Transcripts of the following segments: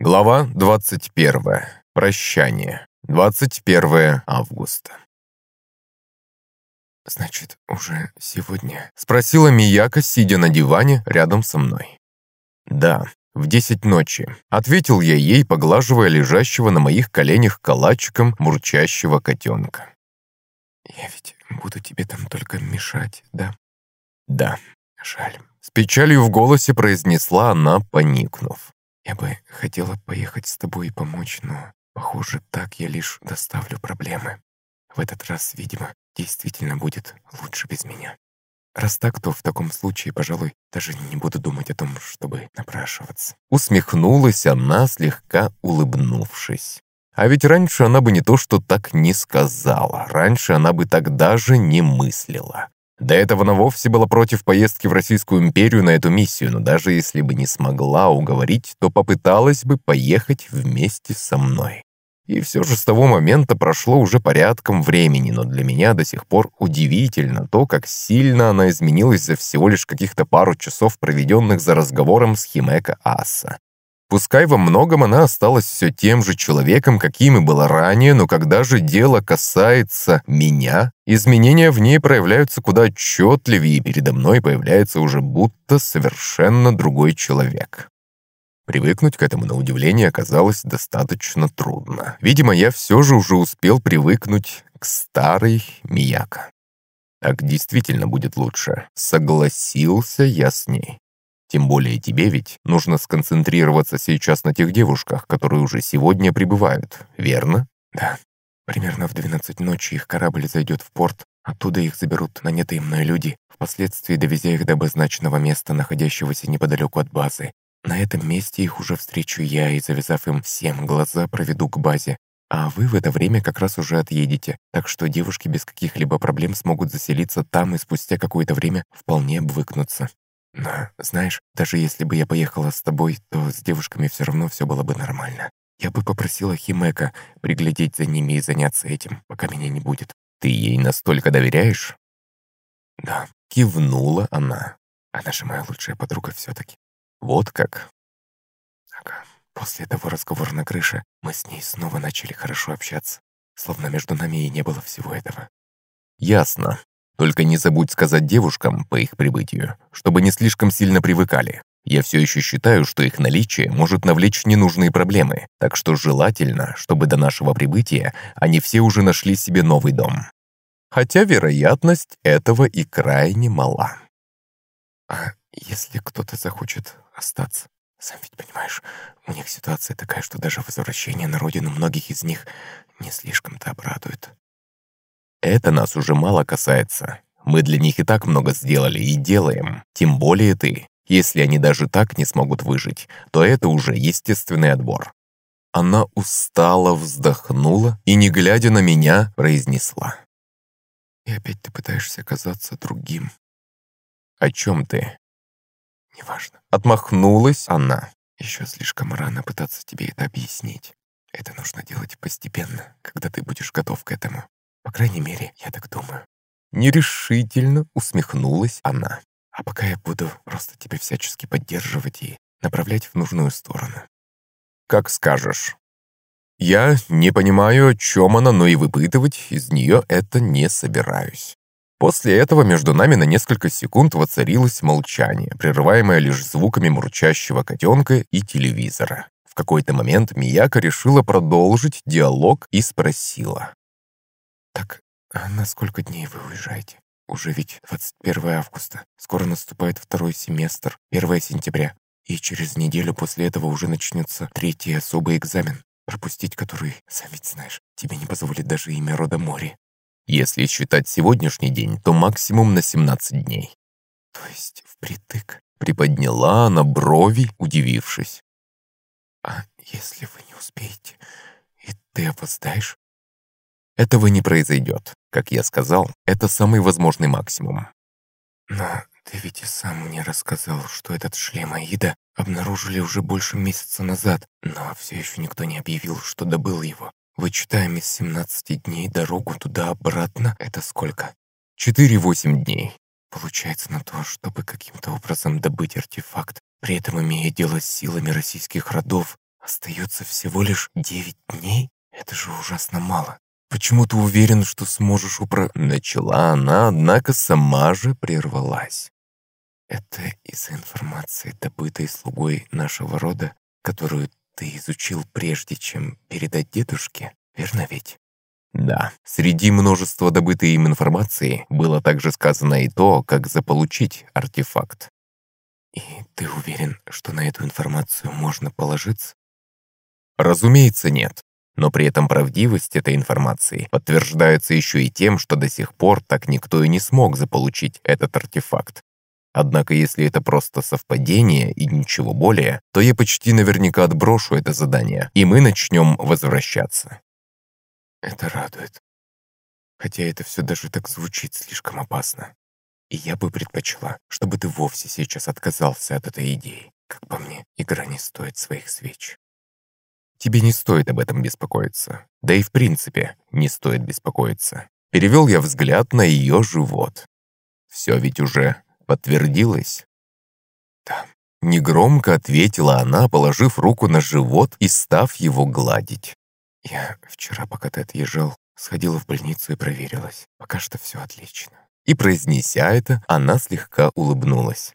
Глава 21. Прощание. 21 августа. «Значит, уже сегодня?» — спросила Мияка, сидя на диване рядом со мной. «Да, в десять ночи», — ответил я ей, поглаживая лежащего на моих коленях калачиком мурчащего котенка. «Я ведь буду тебе там только мешать, да?» «Да». «Жаль». С печалью в голосе произнесла она, поникнув. «Я бы хотела поехать с тобой и помочь, но, похоже, так я лишь доставлю проблемы. В этот раз, видимо, действительно будет лучше без меня. Раз так, то в таком случае, пожалуй, даже не буду думать о том, чтобы напрашиваться». Усмехнулась она, слегка улыбнувшись. А ведь раньше она бы не то что так не сказала, раньше она бы так даже не мыслила. До этого она вовсе была против поездки в Российскую империю на эту миссию, но даже если бы не смогла уговорить, то попыталась бы поехать вместе со мной. И все же с того момента прошло уже порядком времени, но для меня до сих пор удивительно то, как сильно она изменилась за всего лишь каких-то пару часов, проведенных за разговором с Химека Аса. Пускай во многом она осталась все тем же человеком, каким и была ранее, но когда же дело касается меня, изменения в ней проявляются куда отчетливее, и передо мной появляется уже будто совершенно другой человек. Привыкнуть к этому, на удивление, оказалось достаточно трудно. Видимо, я все же уже успел привыкнуть к старой Мияко. Так действительно будет лучше. Согласился я с ней. Тем более тебе ведь нужно сконцентрироваться сейчас на тех девушках, которые уже сегодня прибывают, верно? Да. Примерно в 12 ночи их корабль зайдет в порт, оттуда их заберут нанятые мной люди, впоследствии довезя их до обозначенного места, находящегося неподалеку от базы. На этом месте их уже встречу я и, завязав им всем глаза, проведу к базе. А вы в это время как раз уже отъедете, так что девушки без каких-либо проблем смогут заселиться там и спустя какое-то время вполне обвыкнуться. Знаешь, даже если бы я поехала с тобой, то с девушками все равно все было бы нормально. Я бы попросила Химека приглядеть за ними и заняться этим, пока меня не будет. Ты ей настолько доверяешь? Да, кивнула она. Она же моя лучшая подруга все-таки. Вот как? Ага. После того разговора на крыше мы с ней снова начали хорошо общаться, словно между нами и не было всего этого. Ясно. Только не забудь сказать девушкам по их прибытию, чтобы не слишком сильно привыкали. Я все еще считаю, что их наличие может навлечь ненужные проблемы, так что желательно, чтобы до нашего прибытия они все уже нашли себе новый дом. Хотя вероятность этого и крайне мала. А если кто-то захочет остаться? Сам ведь понимаешь, у них ситуация такая, что даже возвращение на родину многих из них не слишком-то обрадует. Это нас уже мало касается. Мы для них и так много сделали и делаем. Тем более ты. Если они даже так не смогут выжить, то это уже естественный отбор. Она устало вздохнула и, не глядя на меня, произнесла. «И опять ты пытаешься казаться другим». «О чем ты?» «Неважно». Отмахнулась она. «Еще слишком рано пытаться тебе это объяснить. Это нужно делать постепенно, когда ты будешь готов к этому. По крайней мере, я так думаю. Нерешительно усмехнулась она. А пока я буду просто тебя всячески поддерживать и направлять в нужную сторону. Как скажешь. Я не понимаю, о чем она, но и выпытывать из нее это не собираюсь. После этого между нами на несколько секунд воцарилось молчание, прерываемое лишь звуками мурчащего котенка и телевизора. В какой-то момент Мияка решила продолжить диалог и спросила. «Так, а на сколько дней вы уезжаете? Уже ведь 21 августа. Скоро наступает второй семестр, 1 сентября. И через неделю после этого уже начнется третий особый экзамен, пропустить который, сам ведь знаешь, тебе не позволит даже имя рода Мори. Если считать сегодняшний день, то максимум на 17 дней. То есть впритык? Приподняла она брови, удивившись. А если вы не успеете, и ты опоздаешь? Этого не произойдет. Как я сказал, это самый возможный максимум. Но ты ведь и сам мне рассказал, что этот шлем Аида обнаружили уже больше месяца назад, но все еще никто не объявил, что добыл его. Вычитаем из 17 дней дорогу туда-обратно, это сколько? 4-8 дней. Получается на то, чтобы каким-то образом добыть артефакт, при этом имея дело с силами российских родов, Остается всего лишь девять дней? Это же ужасно мало. Почему ты уверен, что сможешь упро...» Начала она, однако сама же прервалась. Это из-за информации, добытой слугой нашего рода, которую ты изучил прежде, чем передать дедушке, верно ведь? Да, среди множества добытой им информации было также сказано и то, как заполучить артефакт. И ты уверен, что на эту информацию можно положиться? Разумеется, нет. Но при этом правдивость этой информации подтверждается еще и тем, что до сих пор так никто и не смог заполучить этот артефакт. Однако если это просто совпадение и ничего более, то я почти наверняка отброшу это задание, и мы начнем возвращаться. Это радует. Хотя это все даже так звучит слишком опасно. И я бы предпочла, чтобы ты вовсе сейчас отказался от этой идеи. Как по мне, игра не стоит своих свеч. Тебе не стоит об этом беспокоиться. Да и в принципе, не стоит беспокоиться. Перевел я взгляд на ее живот. Все ведь уже подтвердилось. Да. Негромко ответила она, положив руку на живот и став его гладить. Я вчера, пока ты отъезжал, сходила в больницу и проверилась. Пока что все отлично. И произнеся это, она слегка улыбнулась.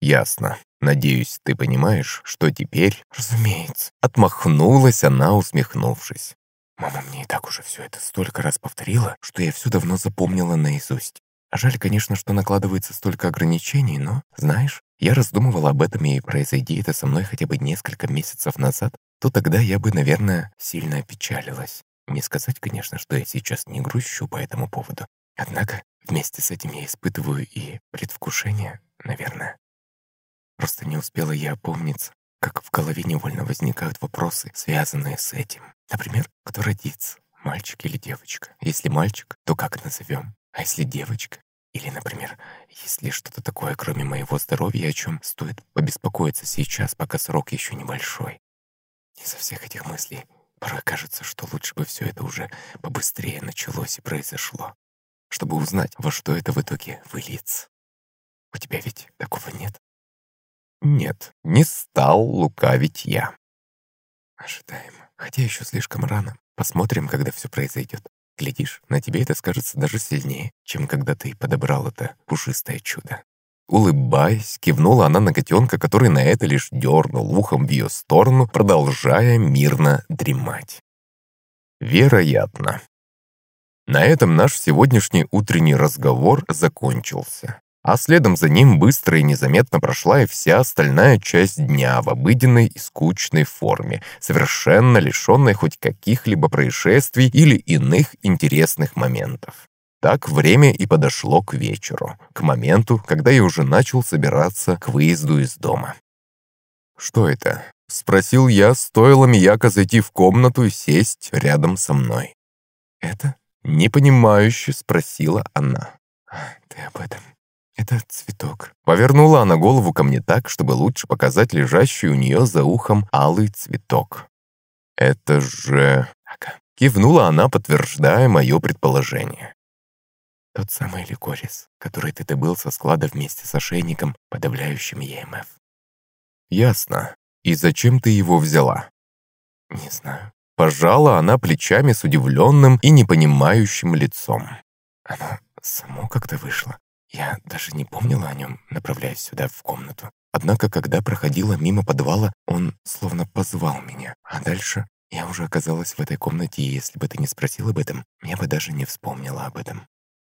«Ясно. Надеюсь, ты понимаешь, что теперь...» «Разумеется». Отмахнулась она, усмехнувшись. «Мама мне и так уже все это столько раз повторила, что я все давно запомнила наизусть. А жаль, конечно, что накладывается столько ограничений, но, знаешь, я раздумывала об этом, и произойди это со мной хотя бы несколько месяцев назад, то тогда я бы, наверное, сильно опечалилась. Не сказать, конечно, что я сейчас не грущу по этому поводу. Однако вместе с этим я испытываю и предвкушение, наверное. Просто не успела я опомниться, как в голове невольно возникают вопросы, связанные с этим. Например, кто родится, мальчик или девочка? Если мальчик, то как назовем? А если девочка? Или, например, если что-то такое, кроме моего здоровья, о чем стоит побеспокоиться сейчас, пока срок еще небольшой. Из-за всех этих мыслей порой кажется, что лучше бы все это уже побыстрее началось и произошло, чтобы узнать, во что это в итоге выльется. У тебя ведь такого нет? Нет, не стал лукавить я. Ожидаемо. Хотя еще слишком рано. Посмотрим, когда все произойдет. Глядишь, на тебе это скажется даже сильнее, чем когда ты подобрал это пушистое чудо. Улыбаясь, кивнула она на котенка, который на это лишь дернул ухом в ее сторону, продолжая мирно дремать. Вероятно. На этом наш сегодняшний утренний разговор закончился а следом за ним быстро и незаметно прошла и вся остальная часть дня в обыденной и скучной форме, совершенно лишенной хоть каких-либо происшествий или иных интересных моментов. Так время и подошло к вечеру, к моменту, когда я уже начал собираться к выезду из дома. «Что это?» — спросил я, стоило Мияко зайти в комнату и сесть рядом со мной. «Это?» — непонимающе спросила она. «А, «Ты об этом?» «Это цветок». Повернула она голову ко мне так, чтобы лучше показать лежащий у нее за ухом алый цветок. «Это же...» «Ага». Кивнула она, подтверждая мое предположение. «Тот самый ликорис, который ты добыл со склада вместе с ошейником, подавляющим ЕМФ». «Ясно. И зачем ты его взяла?» «Не знаю». Пожала она плечами с удивленным и непонимающим лицом. «Оно само как-то вышло. Я даже не помнила о нем, направляясь сюда, в комнату. Однако, когда проходила мимо подвала, он словно позвал меня. А дальше я уже оказалась в этой комнате, и если бы ты не спросил об этом, я бы даже не вспомнила об этом.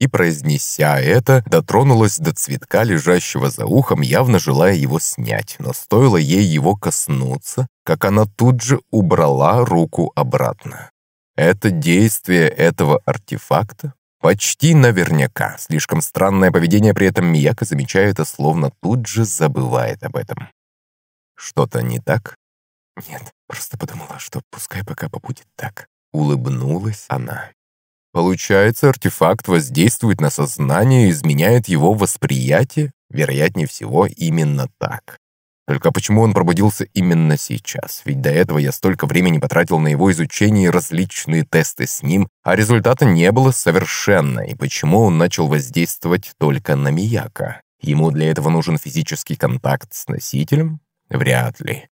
И, произнеся это, дотронулась до цветка, лежащего за ухом, явно желая его снять, но стоило ей его коснуться, как она тут же убрала руку обратно. Это действие этого артефакта Почти наверняка. Слишком странное поведение при этом Мияка замечает и словно тут же забывает об этом. Что-то не так? Нет, просто подумала, что пускай пока побудет так. Улыбнулась она. Получается, артефакт воздействует на сознание и изменяет его восприятие? Вероятнее всего, именно так. Только почему он пробудился именно сейчас? Ведь до этого я столько времени потратил на его изучение и различные тесты с ним, а результата не было совершенно. И почему он начал воздействовать только на Мияка? Ему для этого нужен физический контакт с носителем? Вряд ли.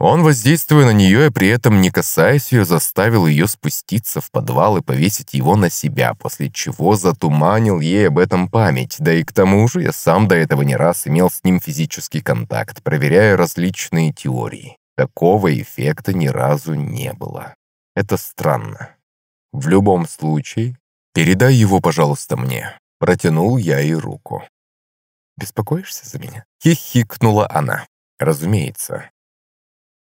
Он, воздействуя на нее и при этом не касаясь ее, заставил ее спуститься в подвал и повесить его на себя, после чего затуманил ей об этом память. Да и к тому же я сам до этого не раз имел с ним физический контакт, проверяя различные теории. Такого эффекта ни разу не было. Это странно. В любом случае, передай его, пожалуйста, мне. Протянул я ей руку. «Беспокоишься за меня?» Хихикнула она. «Разумеется».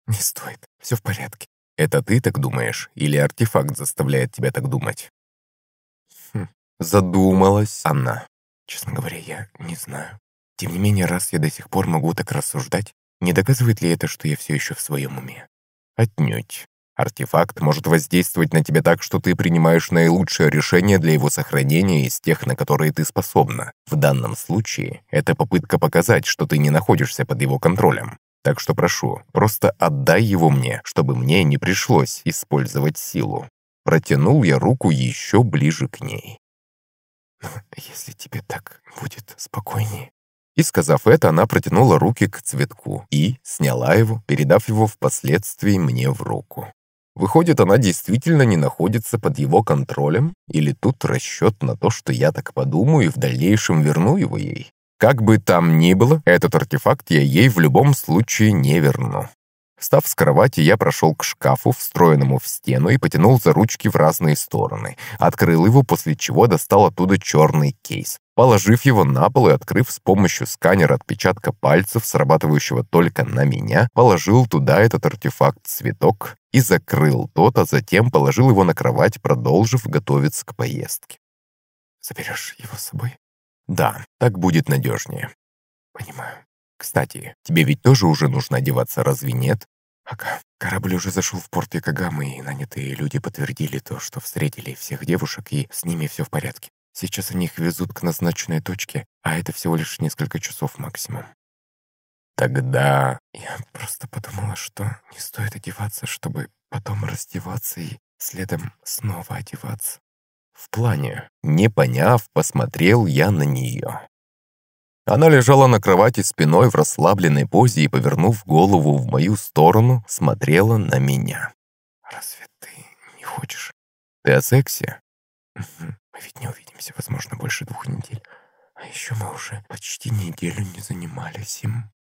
«Не стоит, все в порядке». «Это ты так думаешь, или артефакт заставляет тебя так думать?» Хм. Задумалась она. «Честно говоря, я не знаю. Тем не менее, раз я до сих пор могу так рассуждать, не доказывает ли это, что я все еще в своем уме?» «Отнюдь. Артефакт может воздействовать на тебя так, что ты принимаешь наилучшее решение для его сохранения из тех, на которые ты способна. В данном случае это попытка показать, что ты не находишься под его контролем. Так что прошу, просто отдай его мне, чтобы мне не пришлось использовать силу. Протянул я руку еще ближе к ней. «Ну, если тебе так будет спокойнее». И сказав это, она протянула руки к цветку и сняла его, передав его впоследствии мне в руку. Выходит, она действительно не находится под его контролем? Или тут расчет на то, что я так подумаю и в дальнейшем верну его ей? Как бы там ни было, этот артефакт я ей в любом случае не верну. Встав с кровати, я прошел к шкафу, встроенному в стену, и потянул за ручки в разные стороны. Открыл его, после чего достал оттуда черный кейс. Положив его на пол и открыв с помощью сканера отпечатка пальцев, срабатывающего только на меня, положил туда этот артефакт-цветок и закрыл тот, а затем положил его на кровать, продолжив готовиться к поездке. «Заберешь его с собой?» «Да, так будет надежнее». «Понимаю. Кстати, тебе ведь тоже уже нужно одеваться, разве нет?» Ага, корабль уже зашел в порт Якогамы, и нанятые люди подтвердили то, что встретили всех девушек, и с ними все в порядке. Сейчас они их везут к назначенной точке, а это всего лишь несколько часов максимум. Тогда я просто подумала, что не стоит одеваться, чтобы потом раздеваться и следом снова одеваться. В плане, не поняв, посмотрел я на нее. Она лежала на кровати спиной в расслабленной позе и, повернув голову в мою сторону, смотрела на меня. «Разве ты не хочешь?» «Ты о сексе?» «Мы ведь не увидимся, возможно, больше двух недель. А еще мы уже почти неделю не занимались им».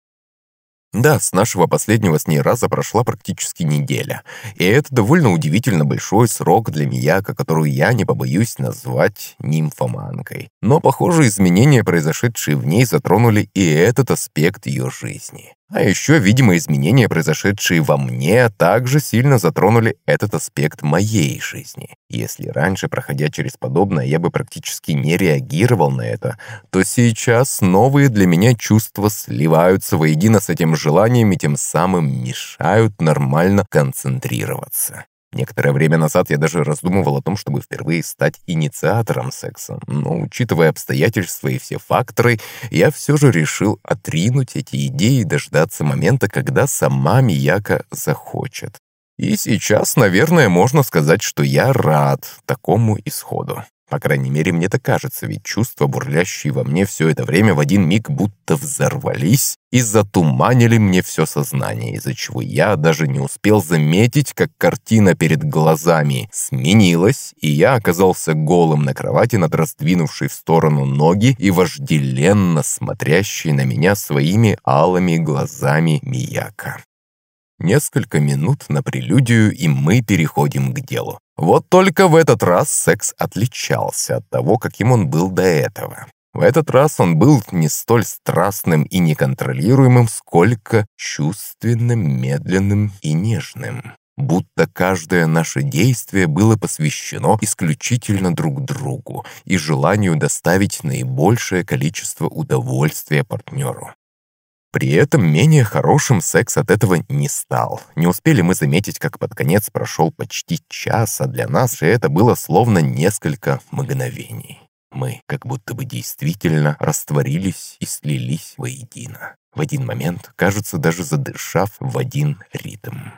Да, с нашего последнего с ней раза прошла практически неделя. И это довольно удивительно большой срок для Мияка, которую я не побоюсь назвать нимфоманкой. Но, похоже, изменения, произошедшие в ней, затронули и этот аспект ее жизни. А еще, видимо, изменения, произошедшие во мне, также сильно затронули этот аспект моей жизни. Если раньше, проходя через подобное, я бы практически не реагировал на это, то сейчас новые для меня чувства сливаются воедино с этим желанием и тем самым мешают нормально концентрироваться. Некоторое время назад я даже раздумывал о том, чтобы впервые стать инициатором секса, но, учитывая обстоятельства и все факторы, я все же решил отринуть эти идеи и дождаться момента, когда сама Мияка захочет. И сейчас, наверное, можно сказать, что я рад такому исходу. По крайней мере, мне так кажется, ведь чувства, бурлящие во мне все это время, в один миг будто взорвались и затуманили мне все сознание, из-за чего я даже не успел заметить, как картина перед глазами сменилась, и я оказался голым на кровати над раздвинувшей в сторону ноги и вожделенно смотрящей на меня своими алыми глазами Мияка. Несколько минут на прелюдию, и мы переходим к делу. Вот только в этот раз секс отличался от того, каким он был до этого. В этот раз он был не столь страстным и неконтролируемым, сколько чувственным, медленным и нежным. Будто каждое наше действие было посвящено исключительно друг другу и желанию доставить наибольшее количество удовольствия партнеру. При этом менее хорошим секс от этого не стал. Не успели мы заметить, как под конец прошел почти час, а для нас же это было словно несколько мгновений. Мы как будто бы действительно растворились и слились воедино. В один момент, кажется, даже задышав в один ритм.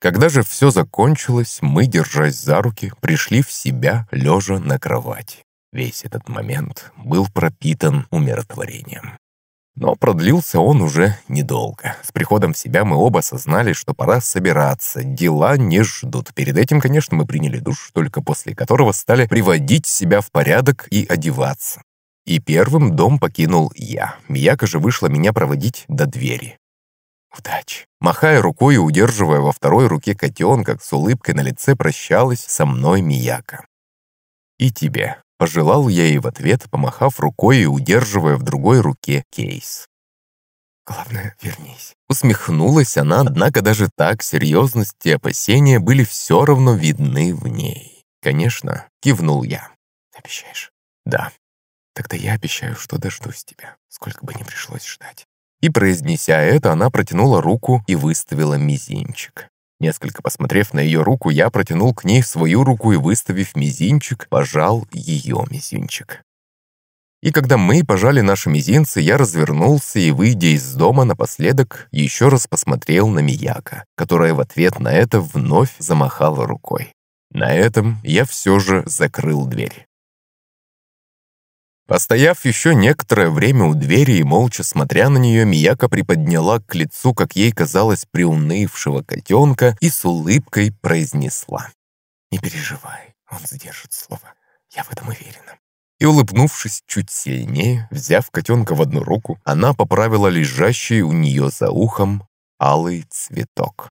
Когда же все закончилось, мы, держась за руки, пришли в себя, лежа на кровати. Весь этот момент был пропитан умиротворением. Но продлился он уже недолго. С приходом в себя мы оба осознали, что пора собираться. Дела не ждут. Перед этим, конечно, мы приняли душ, только после которого стали приводить себя в порядок и одеваться. И первым дом покинул я. Мияка же вышла меня проводить до двери. «Удачи!» Махая рукой и удерживая во второй руке котенка, с улыбкой на лице прощалась со мной Мияка. «И тебе!» Пожелал я ей в ответ, помахав рукой и удерживая в другой руке кейс. «Главное, вернись». Усмехнулась она, однако даже так серьезность и опасения были все равно видны в ней. «Конечно», — кивнул я. «Обещаешь?» «Да». «Тогда я обещаю, что дождусь тебя, сколько бы ни пришлось ждать». И произнеся это, она протянула руку и выставила мизинчик. Несколько посмотрев на ее руку, я протянул к ней свою руку и, выставив мизинчик, пожал ее мизинчик. И когда мы пожали наши мизинцы, я развернулся и, выйдя из дома напоследок, еще раз посмотрел на Мияка, которая в ответ на это вновь замахала рукой. На этом я все же закрыл дверь. Постояв еще некоторое время у двери и молча смотря на нее, Мияка приподняла к лицу, как ей казалось, приунывшего котенка и с улыбкой произнесла. «Не переживай, он сдержит слово. Я в этом уверена». И, улыбнувшись чуть сильнее, взяв котенка в одну руку, она поправила лежащий у нее за ухом алый цветок.